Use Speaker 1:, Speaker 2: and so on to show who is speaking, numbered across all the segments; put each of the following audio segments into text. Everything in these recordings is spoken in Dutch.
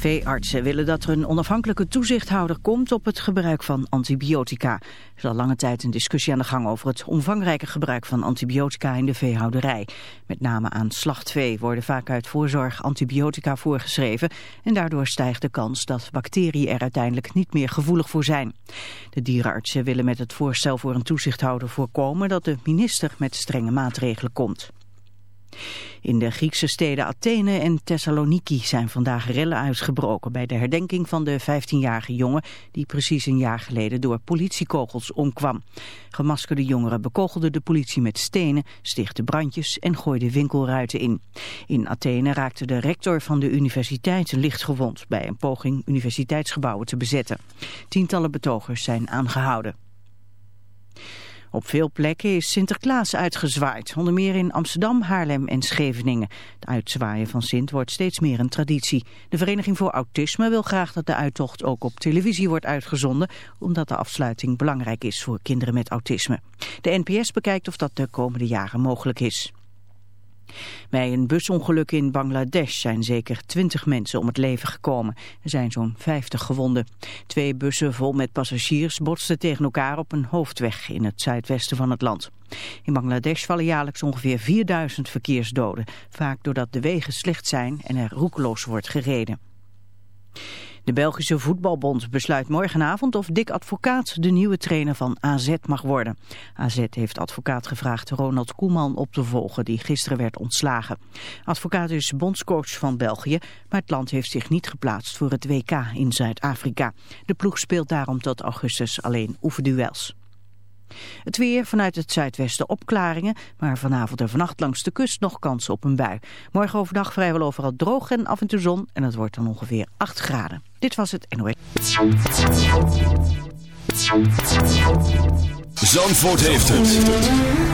Speaker 1: Veeartsen willen dat er een onafhankelijke toezichthouder komt op het gebruik van antibiotica. Er is al lange tijd een discussie aan de gang over het omvangrijke gebruik van antibiotica in de veehouderij. Met name aan slachtvee worden vaak uit voorzorg antibiotica voorgeschreven en daardoor stijgt de kans dat bacteriën er uiteindelijk niet meer gevoelig voor zijn. De dierenartsen willen met het voorstel voor een toezichthouder voorkomen dat de minister met strenge maatregelen komt. In de Griekse steden Athene en Thessaloniki zijn vandaag rellen uitgebroken bij de herdenking van de 15-jarige jongen die precies een jaar geleden door politiekogels omkwam. Gemaskerde jongeren bekogelden de politie met stenen, stichtten brandjes en gooiden winkelruiten in. In Athene raakte de rector van de universiteit lichtgewond bij een poging universiteitsgebouwen te bezetten. Tientallen betogers zijn aangehouden. Op veel plekken is Sinterklaas uitgezwaaid, onder meer in Amsterdam, Haarlem en Scheveningen. Het uitzwaaien van Sint wordt steeds meer een traditie. De Vereniging voor Autisme wil graag dat de uittocht ook op televisie wordt uitgezonden, omdat de afsluiting belangrijk is voor kinderen met autisme. De NPS bekijkt of dat de komende jaren mogelijk is. Bij een busongeluk in Bangladesh zijn zeker 20 mensen om het leven gekomen. Er zijn zo'n 50 gewonden. Twee bussen vol met passagiers botsten tegen elkaar op een hoofdweg in het zuidwesten van het land. In Bangladesh vallen jaarlijks ongeveer 4000 verkeersdoden. Vaak doordat de wegen slecht zijn en er roekeloos wordt gereden. De Belgische Voetbalbond besluit morgenavond of Dick Advocaat de nieuwe trainer van AZ mag worden. AZ heeft advocaat gevraagd Ronald Koeman op te volgen die gisteren werd ontslagen. Advocaat is bondscoach van België, maar het land heeft zich niet geplaatst voor het WK in Zuid-Afrika. De ploeg speelt daarom tot augustus alleen oefenduels. Het weer vanuit het zuidwesten opklaringen, maar vanavond en vannacht langs de kust nog kans op een bui. Morgen overdag vrijwel overal droog en af en toe zon en het wordt dan ongeveer 8 graden. Dit was het NOS.
Speaker 2: Zandvoort heeft het.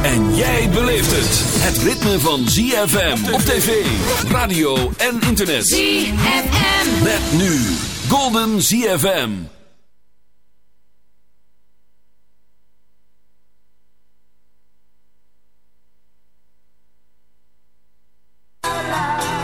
Speaker 2: En jij beleeft het. Het ritme van ZFM op tv, radio en internet.
Speaker 3: ZFM.
Speaker 2: Met nu Golden ZFM.
Speaker 4: Paradise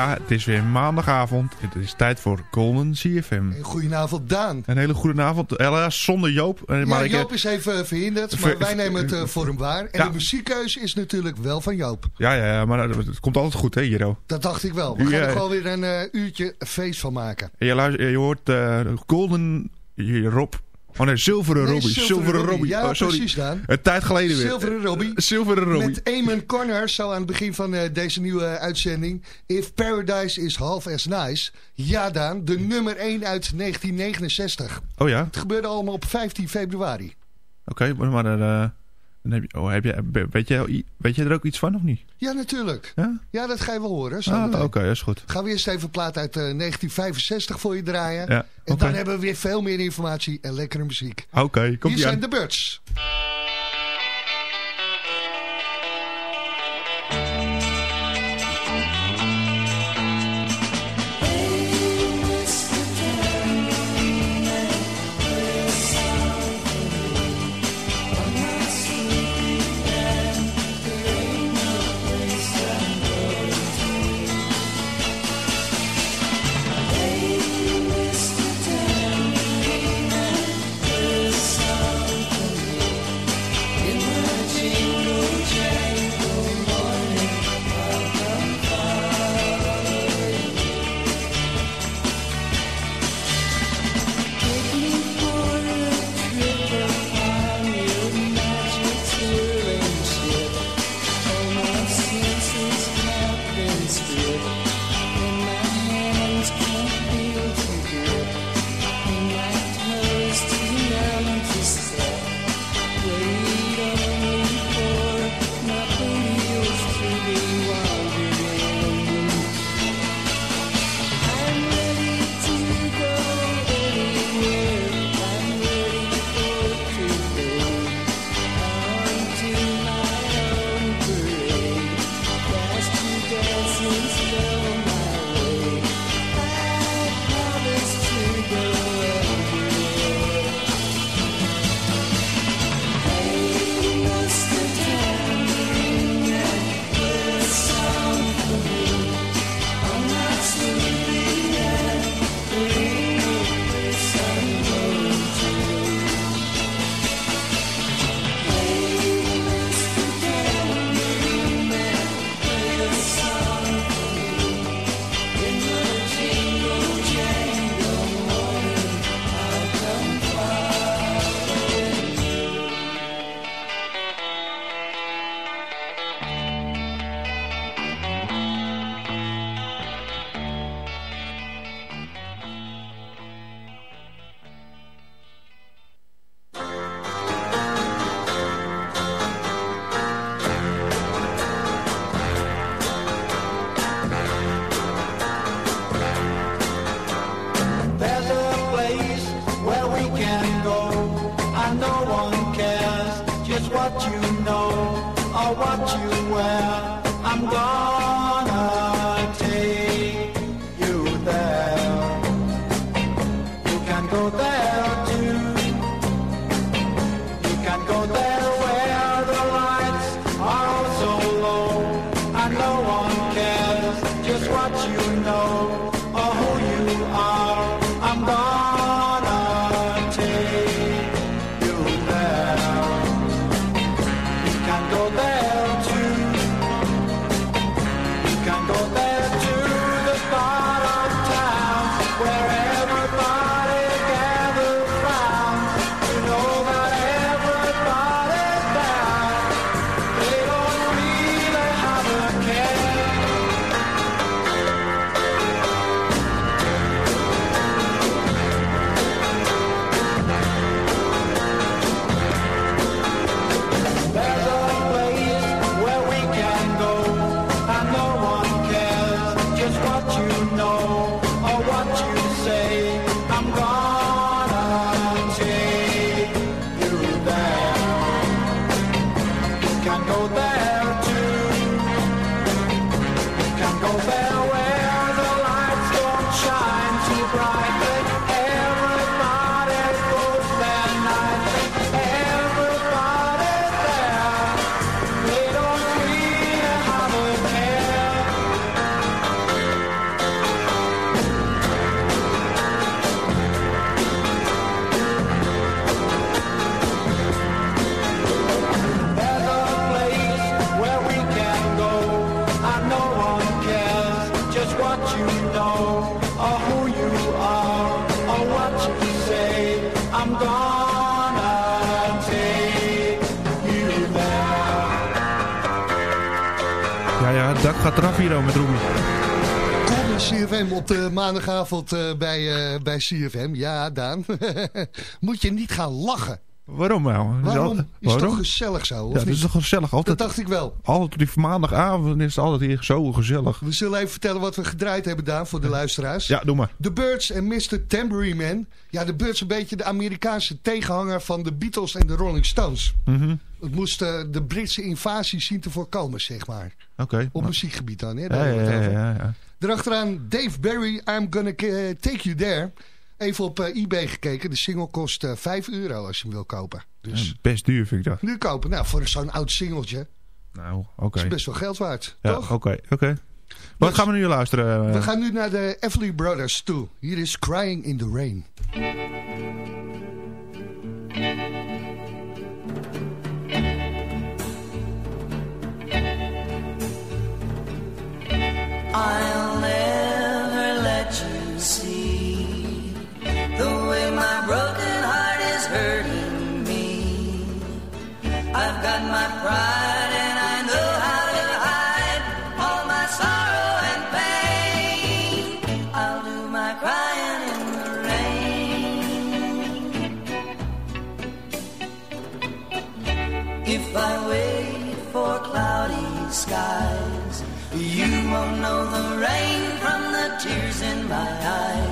Speaker 3: Ja, het is weer maandagavond. Het is tijd voor Golden CFM.
Speaker 4: Goedenavond, Daan.
Speaker 3: Een hele goede avond. Helaas zonder Joop. Eh,
Speaker 4: Ja,
Speaker 3: maar ik,
Speaker 4: Joop is even verhinderd, maar wij nemen het eh, voor hem waar. En
Speaker 3: Ja.
Speaker 4: de muziekkeuze is natuurlijk wel van Joop.
Speaker 3: ja, ja, ja, maar het komt altijd goed, hè, Jero?
Speaker 4: Dat dacht ik wel. We gaan er gewoon weer een eh, uurtje feest van maken.
Speaker 3: En Je, luister- je hoort eh, Golden Rob. Oh nee, Zilveren
Speaker 4: Nee,
Speaker 3: Robbie.
Speaker 4: Zilveren Robbie.
Speaker 3: Robbie.
Speaker 4: Ja,
Speaker 3: Oh, sorry.
Speaker 4: precies, Daan.
Speaker 3: Een tijd geleden weer.
Speaker 4: Zilveren Robbie.
Speaker 3: Eh, Zilveren Robbie.
Speaker 4: Met Eamon Corner zo aan het begin van eh, deze nieuwe uitzending. If Paradise is half as nice. Ja, Daan, de nummer 1 uit 1969.
Speaker 3: Oh ja?
Speaker 4: Het gebeurde allemaal op 15 februari.
Speaker 3: Oké, maar, maar eh, dan heb je, oh, heb je, weet, je, weet je er ook iets van of niet?
Speaker 4: Ja, natuurlijk.
Speaker 3: Ja?
Speaker 4: Ja, dat ga je wel horen.
Speaker 3: Ah. Oké, dat is goed.
Speaker 4: Gaan we eerst even een plaat uit eh, 1965 voor je draaien.
Speaker 3: Ja,
Speaker 4: En dan hebben we weer veel meer informatie en lekkere muziek.
Speaker 3: Oké, komt
Speaker 4: Hier
Speaker 3: ie aan.
Speaker 4: zijn de Birds.
Speaker 3: Giro met
Speaker 5: CFM op maandagavond eh, bij, eh, bij CFM. Ja, Daan. Moet je niet gaan lachen.
Speaker 3: Waarom nou?
Speaker 5: Waarom? Is toch gezellig zo?
Speaker 3: Ja, dat is toch gezellig. Altijd, dat
Speaker 5: dacht ik wel.
Speaker 3: Altijd die maandagavond is het altijd hier zo gezellig.
Speaker 5: We zullen even vertellen wat we gedraaid hebben, Daan, voor de luisteraars.
Speaker 3: Ja, doe maar.
Speaker 5: The Birds en Mr. Tambourine Man. Ja, de Birds een beetje de Amerikaanse tegenhanger van de Beatles en de Rolling Stones.
Speaker 3: Mhm.
Speaker 5: Het moest eh, de Britse invasie zien te voorkomen, zeg maar. Op muziekgebied dan, hè?
Speaker 3: Ja, ja, ja,
Speaker 5: Daarachteraan Dave Barry, I'm Gonna Take You There. Even op eh, eBay gekeken. De single kost eh, 5 euro als je hem wil kopen. Dus
Speaker 3: best duur vind ik dat.
Speaker 5: Nu kopen. Nou, voor zo'n oud singeltje.
Speaker 3: Nou, oké.
Speaker 5: Is best wel geld waard, toch?
Speaker 3: Oké, oké. Wat
Speaker 5: dus-
Speaker 3: gaan we nu luisteren?
Speaker 5: We gaan nu naar de Everly Brothers toe. Hier is Crying in the Rain.
Speaker 6: I'll never let you see the way my broken heart is hurting me. I've got my pride and I know how to hide all my sorrow and pain. I'll do my crying in the rain. If I wait for cloudy skies won't know the rain from the tears in my eyes.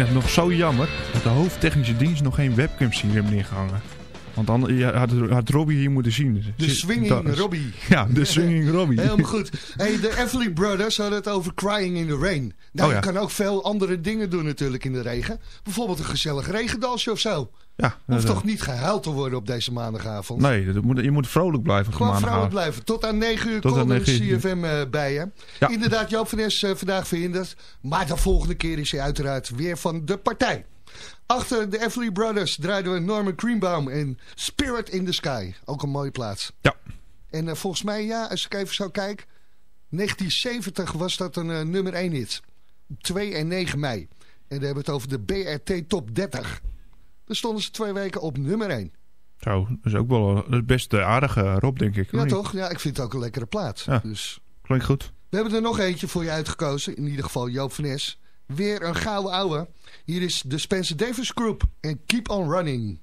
Speaker 3: Het nog zo jammer dat de hoofdtechnische dienst nog geen webcams hier hebben neergehangen. Want dan ja, had, had Robbie hier moeten zien.
Speaker 5: De Swinging Robbie.
Speaker 3: Ja, de Swinging Robbie.
Speaker 5: Helemaal goed. Hey, de Everly Brothers hadden het over Crying in the Rain. Nou,
Speaker 3: Oh ja.
Speaker 5: je kan ook veel andere dingen doen natuurlijk in de regen. Bijvoorbeeld een gezellig regendansje of zo.
Speaker 3: Ja,
Speaker 5: Hoeft toch niet gehuild te worden op deze maandagavond.
Speaker 3: Nee, dat moet, je moet vrolijk blijven.
Speaker 5: Gewoon vrouwen blijven. Tot aan 9 uur komt er
Speaker 3: 9 uur.
Speaker 5: CFM eh, bij je.
Speaker 3: Ja.
Speaker 5: Inderdaad, Joop van Nes eh, vandaag verhinderd. Maar de volgende keer is hij uiteraard weer van de partij. Achter de Everly Brothers draaiden we Norman Greenbaum en Spirit in the Sky. Ook een mooie plaats.
Speaker 3: Ja,
Speaker 5: En eh, volgens mij, ja, als ik even zo kijk... 1970 was dat een eh, nummer 1 hit. 2 en 9 mei. En dan hebben we het over de BRT Top 30. Daar stonden ze twee weken op nummer 1.
Speaker 3: zo. Dat is ook wel best eh, aardig, eh, Rob, denk ik.
Speaker 5: Ja, toch? Ja, ik vind het ook een lekkere plaat.
Speaker 3: Ja.
Speaker 5: Dus
Speaker 3: Klinkt goed.
Speaker 5: we hebben er nog eentje voor je uitgekozen. In ieder geval Joop van Nes. Weer een gouden ouwe. Hier is de Spencer Davis Group. En Keep on Running.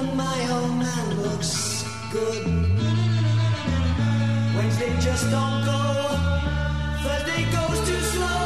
Speaker 7: My
Speaker 4: old man looks good. Wednesday just don't go. Thursday goes too slow.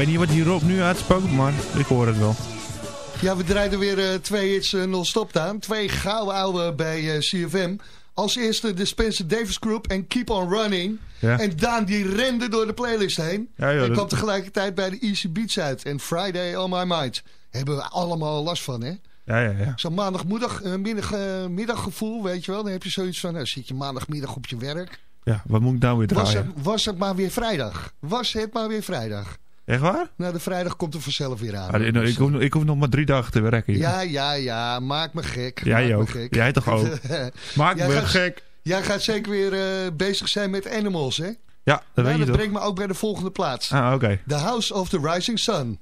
Speaker 3: Weet niet wat hierop nu uitspookt, maar ik hoor het wel.
Speaker 5: Ja, we draaiden weer eh, twee hits eh, non-stop aan. Twee gouden oude bij eh, CFM. Als eerste de Spencer Davis Group en Keep On Running.
Speaker 3: Ja.
Speaker 5: En Daan die rende door de playlist heen.
Speaker 3: Ja, joh,
Speaker 5: en kwam tegelijkertijd bij de Easy Beats uit. En Friday On My Mind. Hebben we allemaal last van, hè?
Speaker 3: Ja, ja, ja.
Speaker 5: Zo'n maandagmiddag, middag, middaggevoel, weet je wel. Dan heb je zoiets van, nou, zit je maandagmiddag op je werk.
Speaker 3: Ja, wat moet ik nou weer
Speaker 5: Was
Speaker 3: draaien?
Speaker 5: het, was het maar weer vrijdag. Was het maar weer vrijdag.
Speaker 3: Echt waar?
Speaker 5: Nou, de vrijdag komt er vanzelf weer aan.
Speaker 3: Ah, ik, ik, hoef, ik hoef nog maar drie dagen te werken. joh.
Speaker 5: Ja, ja, ja. Maak me gek.
Speaker 3: Jij
Speaker 5: maak me
Speaker 3: ook.
Speaker 5: gek.
Speaker 3: Jij toch ook? Maak
Speaker 5: Jij
Speaker 3: me
Speaker 5: gaat-
Speaker 3: gek.
Speaker 5: Jij gaat zeker weer eh, bezig zijn met Animals, hè?
Speaker 3: Ja, dat
Speaker 5: Nou,
Speaker 3: weet je
Speaker 5: dat
Speaker 3: toch?
Speaker 5: brengt me ook bij de volgende plaats.
Speaker 3: Ah, oké.
Speaker 5: The House of the Rising Sun.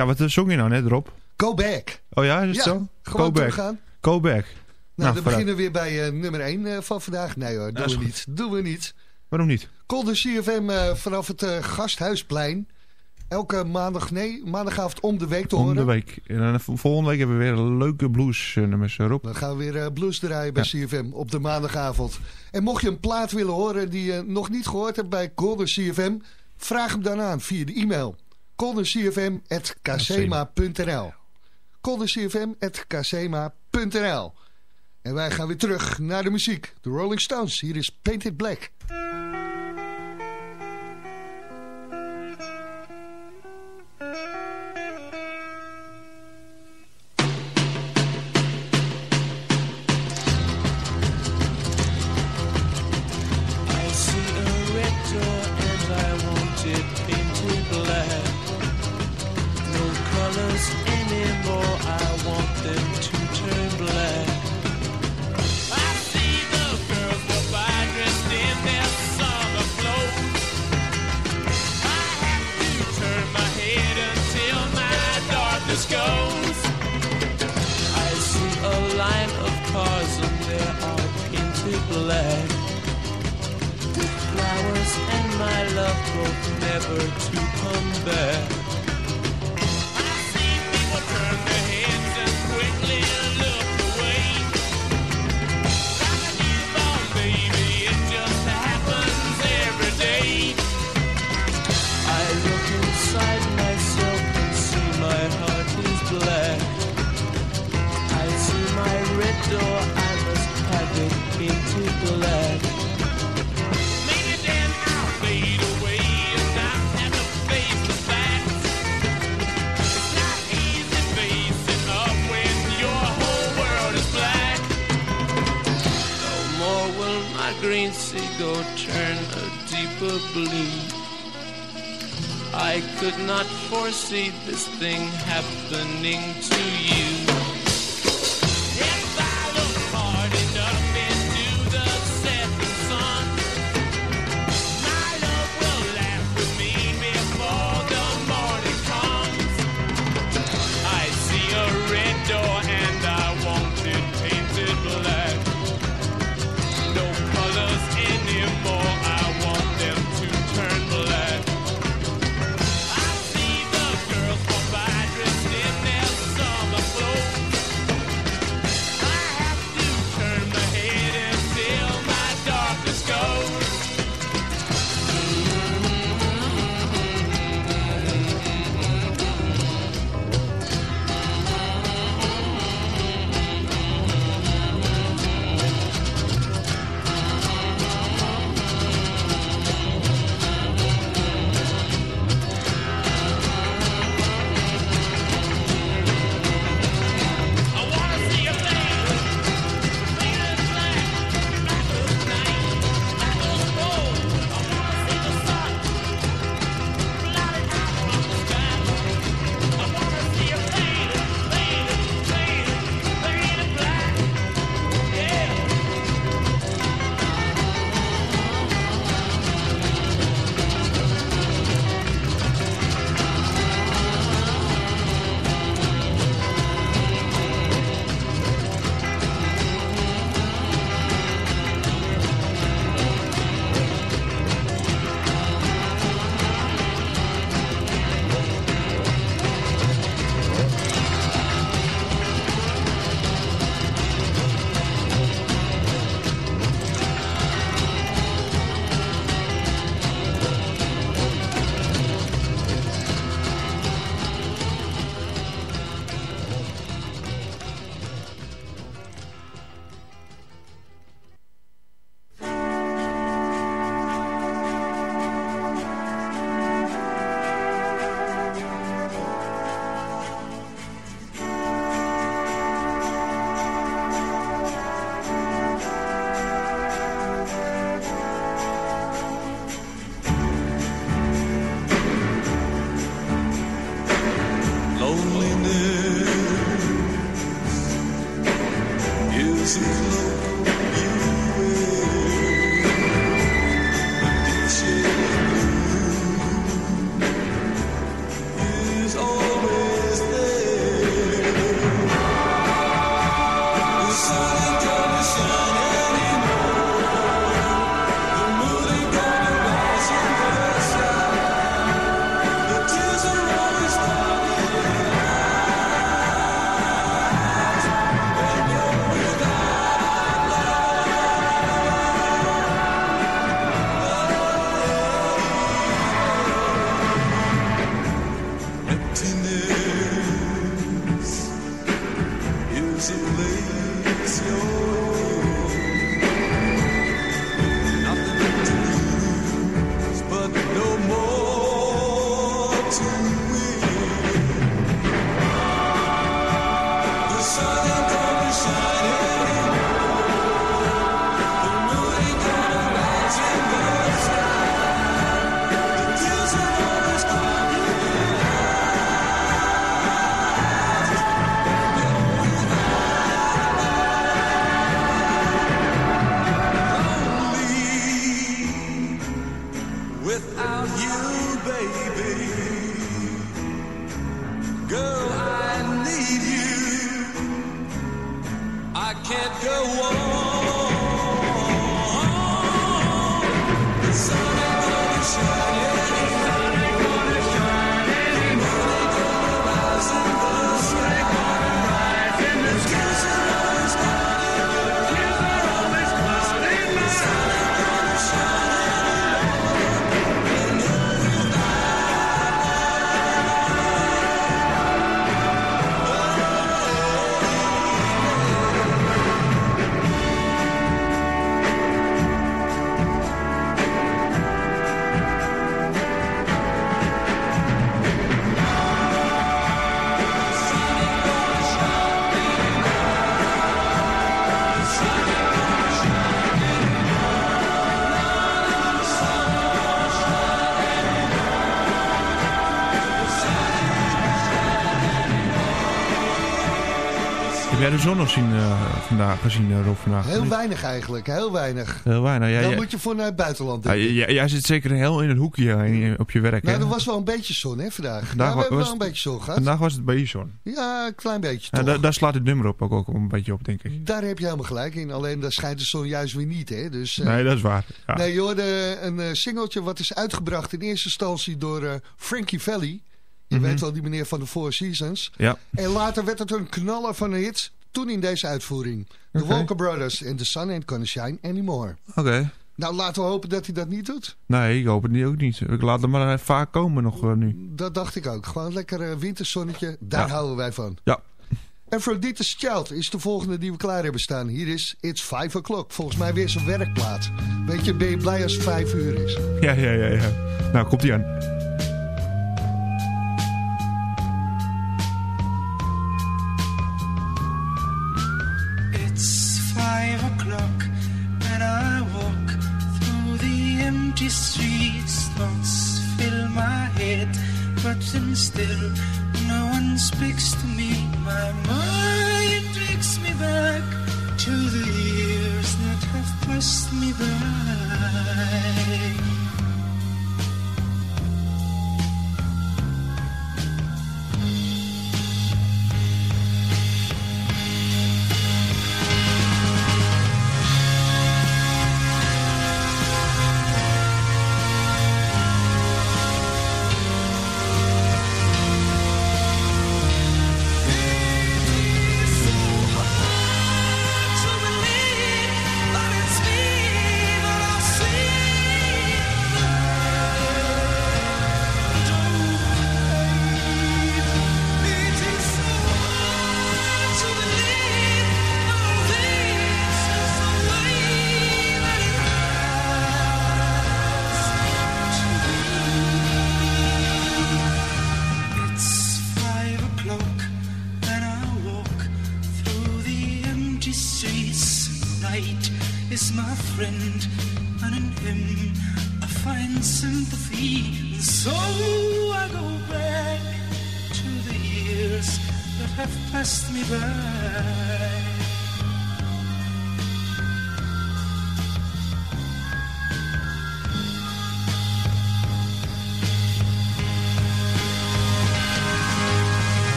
Speaker 3: Ja, wat zong je nou net, Rob?
Speaker 5: Go back.
Speaker 3: Oh ja, is het
Speaker 5: Ja,
Speaker 3: zo?
Speaker 5: gewoon
Speaker 3: Go back.
Speaker 5: teruggaan.
Speaker 3: Go back.
Speaker 5: Nou, dan
Speaker 3: vooruit.
Speaker 5: beginnen we weer bij eh, nummer 1 van vandaag. Nee hoor, doen we
Speaker 3: goed.
Speaker 5: niet. Doen we niet.
Speaker 3: Waarom niet?
Speaker 5: Kolder CFM eh, vanaf het eh, Gasthuisplein. Elke maandag, nee, maandagavond om de week te
Speaker 3: Om
Speaker 5: horen.
Speaker 3: de week. En dan volgende week hebben we weer leuke blues eh, nummers, eh, Rob.
Speaker 5: Dan gaan we weer eh, blues draaien bij CFM op de maandagavond. En mocht je een plaat willen horen die je nog niet gehoord hebt bij Golden CFM... vraag hem dan aan via de e-mail. goldencfm.kcema.nl goldencfm.kcema.nl En wij gaan weer terug naar de muziek. De Rolling Stones, hier is Painted Black.
Speaker 8: Not foresee this thing happening to you.
Speaker 9: can't go on.
Speaker 3: Nog zien, eh, vandaag, gezien, eh, Rob, vandaag?
Speaker 5: Heel weinig eigenlijk, heel weinig.
Speaker 3: Heel weinig. Ja,
Speaker 5: Dan
Speaker 3: ja,
Speaker 5: moet je voor naar het buitenland
Speaker 3: ja, jij zit zeker heel in het hoekje op je werk,
Speaker 5: Nou,
Speaker 3: hè?
Speaker 5: er was wel een beetje zon hè, vandaag.
Speaker 3: Vandaag
Speaker 5: ja, we hebben wel een beetje zon gehad.
Speaker 3: Vandaag was het bij je zon.
Speaker 5: Ja, een klein beetje toch.
Speaker 3: daar, daar slaat het nummer op ook, ook een beetje op, denk ik.
Speaker 5: Daar heb je helemaal gelijk in. Alleen daar schijnt de zon juist weer niet. Hè? Dus, eh,
Speaker 3: Nee, dat is waar. Ja.
Speaker 5: Nee, je hoorde een singeltje wat is uitgebracht in eerste instantie door Frankie Valli. Je
Speaker 3: Mhm.
Speaker 5: weet wel, die meneer van de Four Seasons.
Speaker 3: Ja.
Speaker 5: En later werd het een knaller van een hit. Toen in deze uitvoering. De. Walker Brothers en The Sun Ain't Gonna Shine Anymore.
Speaker 3: Oké.
Speaker 5: Nou, laten we hopen dat hij dat niet doet.
Speaker 3: Nee, ik hoop het niet, ook niet. Ik laat hem maar vaak komen nog eh, nu.
Speaker 5: Dat dacht ik ook. Gewoon lekker eh, winterzonnetje. Daar
Speaker 3: Ja.
Speaker 5: houden wij van.
Speaker 3: Ja.
Speaker 5: Aphrodite's Child is de volgende die we klaar hebben staan. Hier is It's 5 O'Clock. Volgens mij weer zijn werkplaat. Weet je, ben je blij als het 5 uur is.
Speaker 3: Ja, ja, ja, ja. Nou, komt ie aan.
Speaker 10: Then still no one speaks to me. My mind takes me back to the years that have passed me by.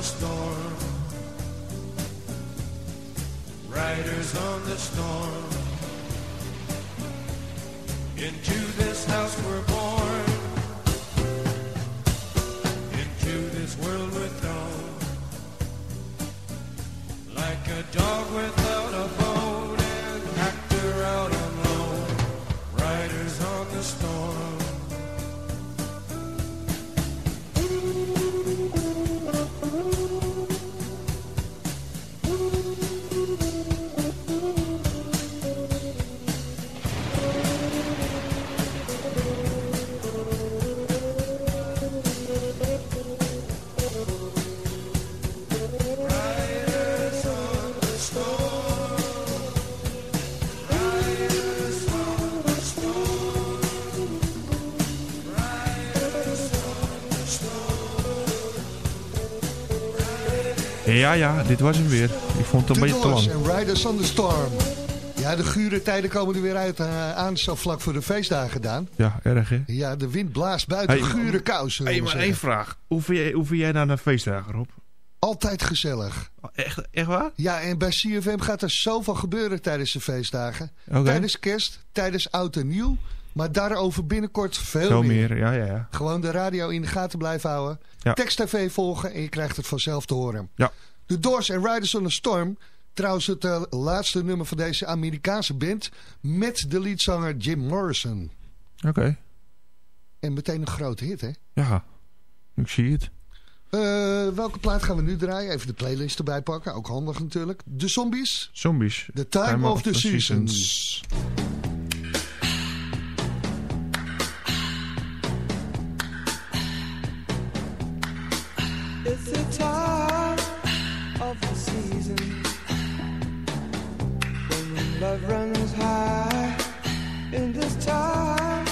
Speaker 11: the storm. Riders on the storm.
Speaker 3: Ja, ja, dit was hem weer. Ik vond het een beetje te lang.
Speaker 5: en Riders on the Storm. Ja, de gure tijden komen er weer uit eh, aan, zo vlak voor de feestdagen gedaan.
Speaker 3: Ja, erg hè?
Speaker 5: Ja, de wind blaast buiten
Speaker 3: Hey,
Speaker 5: gure kous. zullen
Speaker 3: Hey,
Speaker 5: we
Speaker 3: maar één vraag. Hoe vind jij, hoe vind jij nou naar feestdagen, Rob?
Speaker 5: Altijd gezellig.
Speaker 3: Echt, echt waar?
Speaker 5: Ja, en bij CFM gaat er zoveel gebeuren tijdens de feestdagen. Tijdens kerst, tijdens oud en nieuw. Maar daarover binnenkort veel,
Speaker 3: Veel
Speaker 5: meer.
Speaker 3: meer, ja, ja, ja.
Speaker 5: Gewoon de radio in de gaten blijven houden.
Speaker 3: Ja.
Speaker 5: Tekst TV volgen en je krijgt het vanzelf te horen.
Speaker 3: Ja.
Speaker 5: De Doors en Riders on the Storm. Trouwens het eh, laatste nummer van deze Amerikaanse band. Met de liedzanger Jim Morrison.
Speaker 3: Oké.
Speaker 5: En meteen een grote hit, hè?
Speaker 3: Ja, ik zie het.
Speaker 5: Eh, welke plaat gaan we nu draaien? Even de playlist erbij pakken. Ook handig natuurlijk. De Zombies.
Speaker 3: Zombies.
Speaker 5: The Time, of, the, Seasons.
Speaker 12: It's love runs high. In this time,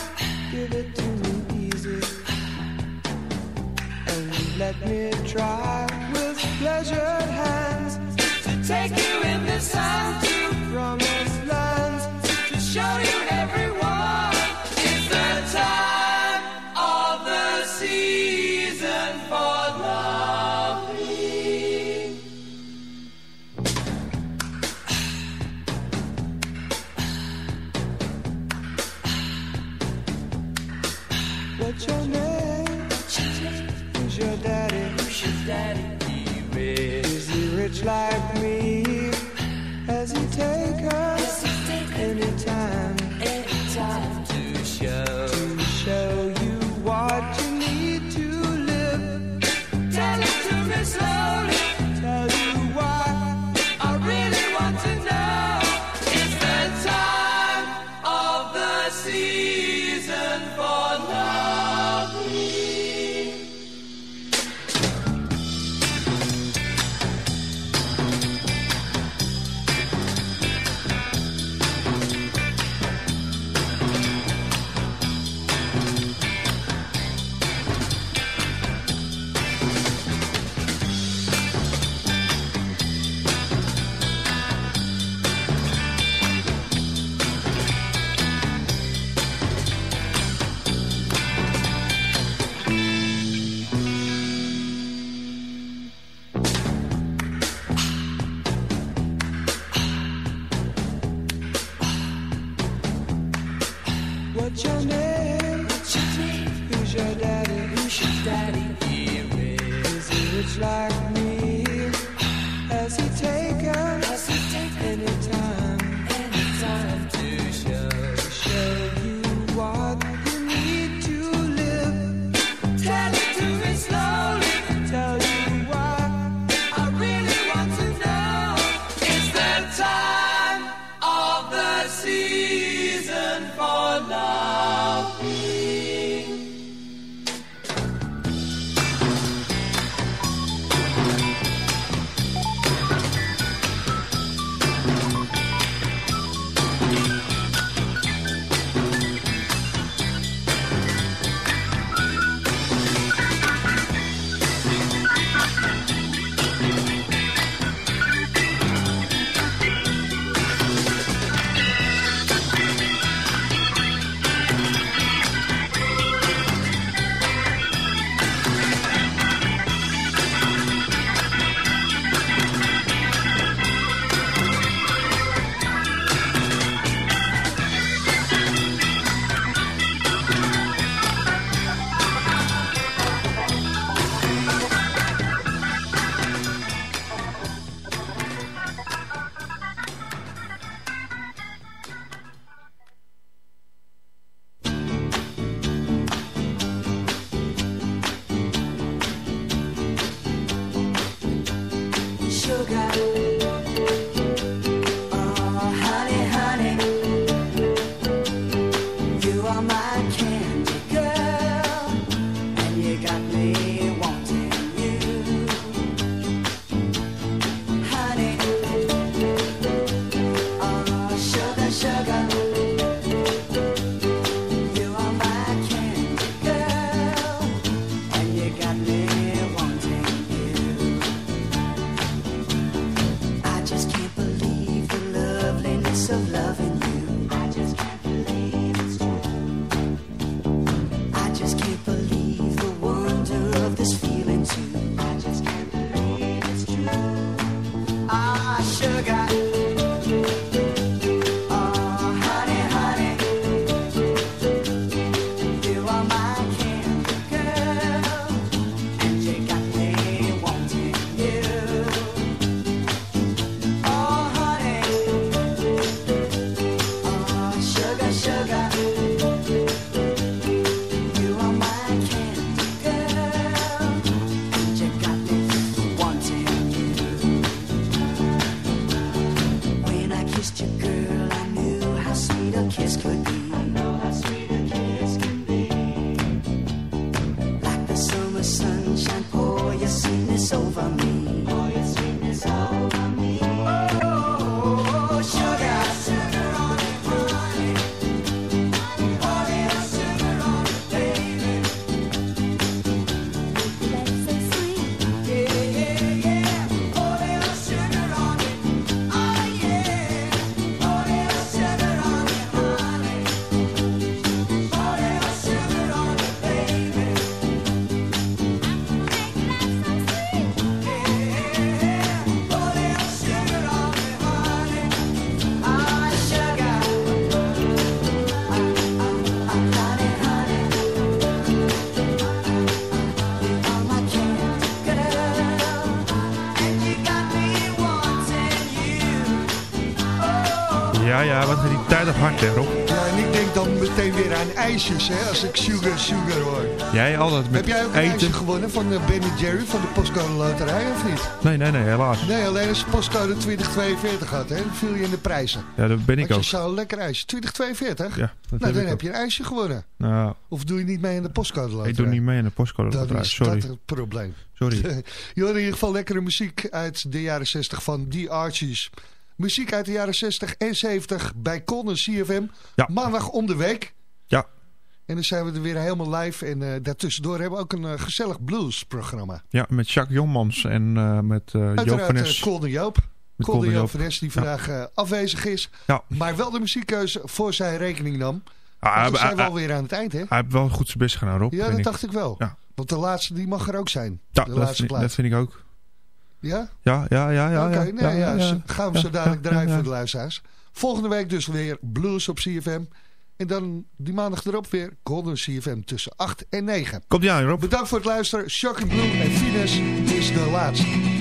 Speaker 12: give it to me easy and let me try with pleasured hands to take you in the sun to
Speaker 3: tijdig hard, hè, Rob?
Speaker 5: Ja, en ik denk dan meteen weer aan ijsjes, hè, als ik Sugar Sugar hoor.
Speaker 3: Jij altijd met
Speaker 5: Heb jij ook een
Speaker 3: eten?
Speaker 5: ijsje gewonnen van eh, Ben Jerry van de Postcode Loterij, of niet?
Speaker 3: Nee, nee, nee, helaas.
Speaker 5: Nee, alleen als je postcode 2042 had, hè, dan viel je in de prijzen.
Speaker 3: Ja, dat ben ik
Speaker 5: Had
Speaker 3: ook.
Speaker 5: je zo'n lekker ijsje. 2042?
Speaker 3: Ja, dat
Speaker 5: nou,
Speaker 3: heb
Speaker 5: dan heb
Speaker 3: ook.
Speaker 5: je een ijsje gewonnen.
Speaker 3: Nou,
Speaker 5: Of doe je niet mee in de postcode loterij?
Speaker 3: ik doe niet mee in de postcode
Speaker 5: Dat
Speaker 3: loterij.
Speaker 5: is
Speaker 3: Sorry.
Speaker 5: dat het probleem.
Speaker 3: Sorry.
Speaker 5: Je hoort in ieder geval lekkere muziek uit de jaren 60 van The Archies. Muziek uit de jaren 60 en 70 bij Con en CFM.
Speaker 3: Ja.
Speaker 5: Maandag om de week.
Speaker 3: Ja.
Speaker 5: En dan zijn we er weer helemaal live. En eh daartussendoor hebben we ook een eh, gezellig bluesprogramma.
Speaker 3: Ja, met Jacques Jommans en eh, met Joop van Nes.
Speaker 5: uh, Colden Joop. Colden Joop
Speaker 3: Joop.
Speaker 5: van Nes die vandaag afwezig is.
Speaker 3: Ja.
Speaker 5: Maar wel de muziekkeuze voor zijn rekening nam.
Speaker 3: Ah,
Speaker 5: we
Speaker 3: hij-
Speaker 5: zijn wel weer aan het eind, hè?
Speaker 3: Hij heeft wel goed zijn best gedaan, Rob.
Speaker 5: Ja, dat
Speaker 3: ik.
Speaker 5: dacht ik wel.
Speaker 3: Ja.
Speaker 5: Want de laatste die mag er ook zijn.
Speaker 3: Ja,
Speaker 5: de
Speaker 3: dat
Speaker 5: laatste
Speaker 3: vind,
Speaker 5: plaat.
Speaker 3: dat vind ik ook.
Speaker 5: Ja?
Speaker 3: Ja, ja, ja, ja.
Speaker 5: Oké,
Speaker 3: ja,
Speaker 5: nee,
Speaker 3: ja,
Speaker 5: ja,
Speaker 3: ja,
Speaker 5: gaan we zo
Speaker 3: Ja,
Speaker 5: dadelijk
Speaker 3: ja,
Speaker 5: draaien
Speaker 3: ja,
Speaker 5: voor
Speaker 3: ja.
Speaker 5: de luisteraars. Volgende week dus weer blues op CFM. En dan die maandag erop weer Golden CFM tussen 8 en 9.
Speaker 3: Komt ie aan, Rob.
Speaker 5: Bedankt voor het luisteren. Shocking Blue en Venus is de laatste.